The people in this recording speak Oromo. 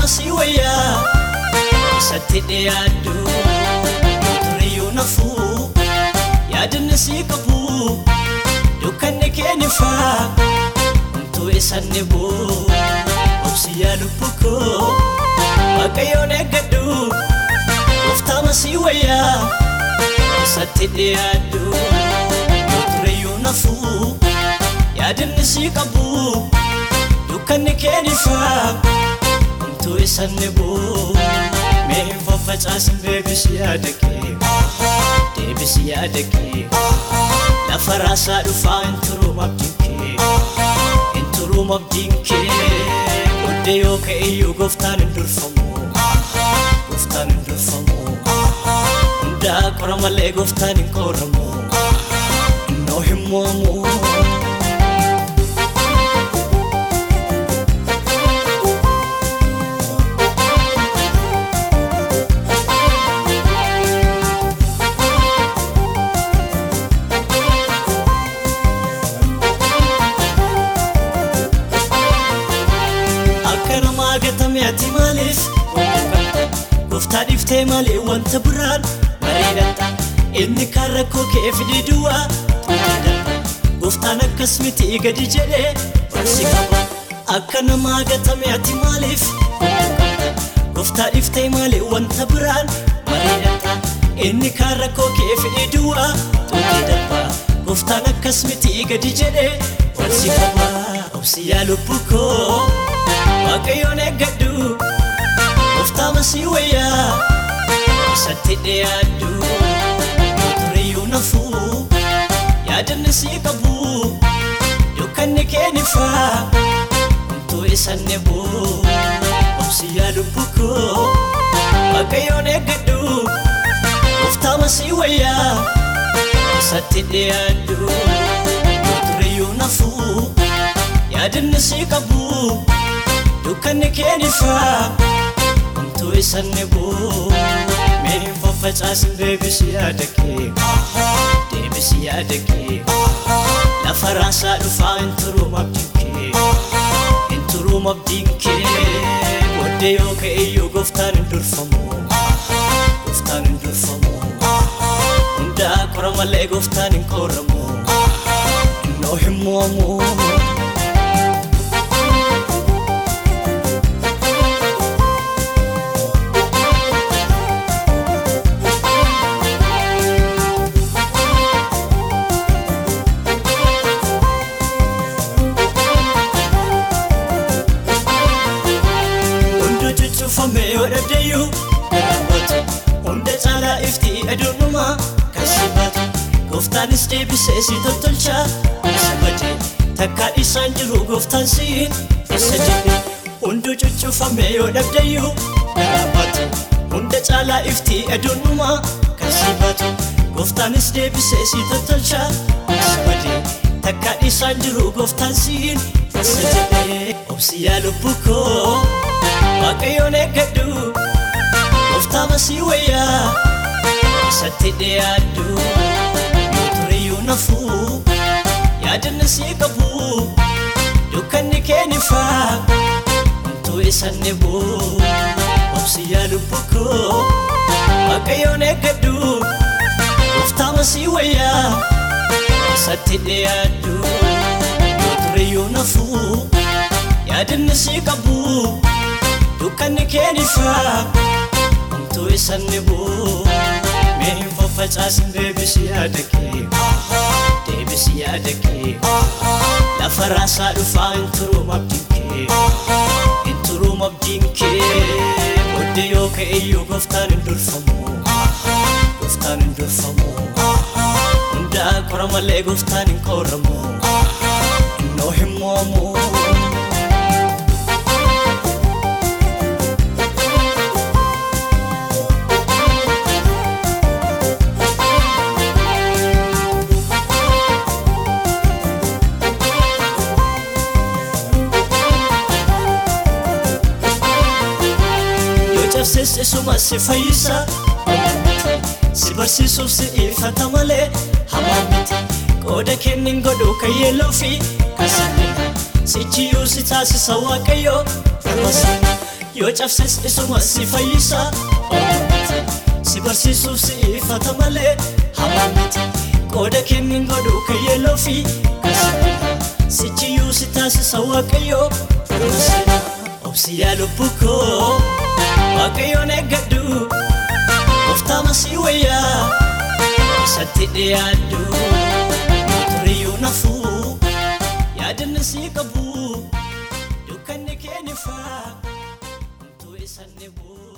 masii wayyaa isatti dhiyaaddu turiyyuu nafuu yaadinni sii qabu dukkanni keenifaa humtuu isanni buu obsiyyaa lubbu koo waaqayyoon eeggadhu gooftaa masii wayyaa isatti dhiyaaddu turiyyuu nafuu yaadinni sii qabu dukkanni keenifaa humtuu isanni buu mee hin faffacaasin deebisi yaada kee deebisi yaada kee lafa raasaa dhufaa hin turuum abdiin kee hin turuum abdiin kee booddee yoo ka'e iyyuu gooftaan hin durfamu gooftaan hin durfamu hundaa qora malee gooftaan hin qoramu innoo hin moomu. Gooftaa dhiftee malee wanta biraan bareedatta inni kan rakkoo kee fide duwwaa gooftaan akkas miti gadi jedhee barsi qaba akka namaa gatame ati maaliif gooftaa dhiftee malee wanta biraan bareedatta inni kan rakkoo kee fide duwwaa gooftaan akkas miti gadi jedhee barsi qaba obsiyaa lubbuu koo waaqayyoon eeggadhu gooftaa masii wayyaa isatti dhiyaaddu turiyyuu nafuu yaadinni sii qabu dukkanni keenifaa humtuu isanni buu obsiyyaa lubbu koo waaqayyoon eeggadhu gooftaa masii wayyaa isatti dhiyaaddu turiyyuu nafuu yaadinni sii qabu dukkanni keenifaa humtuu isanni buu mee faffacaasin deebisi yaada kee deebisi yaada kee lafa raasaa dhufaa hin turuum abdiin kee hin turuum abdiin kee booddee yoo ka'e iyyuu gooftaan hin durfamu gooftaan hin durfamu hundaa qora malee gooftaan hin qoramu innoo hin moomu. Cuccufame yoo dhabdeyyuu raawwatu hunda caalaa iftii aduunumaa kan sibatu gooftaanis deebisee si tottolchaa isa badee takkaa isaan jiru gooftaan siin isa jedhe hunda cuccufame yoo dhabdeyyuu raawwatu hunda caalaa iftii aduunumaa kan sibatu gooftaanis deebisee si tottolchaa isa badee takkaa isaan jiru gooftaan siin isa jedhe obsiyyaa lubbuu koo. Waaqayyoon eeggadhu gooftaa masii wayyaa isatti dhiyaaddu turiyyuu nafuu yaadinni sii qabu dukkanni keenifaa humtuu isanni buu obsiyyaa lubbu koo waaqayyoon eeggadhu gooftaa masii wayyaa isatti dhiyaaddu turiyyuu nafuu yaadinni sii qabu dukkanni keenifaa humtuu isanni buu. Mee hin faffacaasin deebisi yaada kee deebisi yaada kee lafa raasaa dhufaa hin turuum abdiin kee hin turuum abdiin kee booddee yoo ka'e iyyuu gooftaan hin durfamu. Gooftaan hin durfamu. Hundaa qora malee gooftaan hin qoramu. Innoo hin moomu. Cabsees isuma si fayyisa si barsiisuuf si dhiifata malee hamaa miti qooda kennin godhu kan yeelloo fi. Kan sabbina sichiyyuu si taasisa waaqayyo rabasa yoo cabses isuma si fayyisa si barsiisuuf si ifata malee hamaan miti qooda kennin godhu kayyeloo fi. Sichiyyuu si taasisa waaqayyoo obsi yaa lubbuu koo masii wayyaa isatti dhiyaadhu turiyyuu nafuu yaadinni sii qabu dukkanni keenifaa homtuu isan dhibuu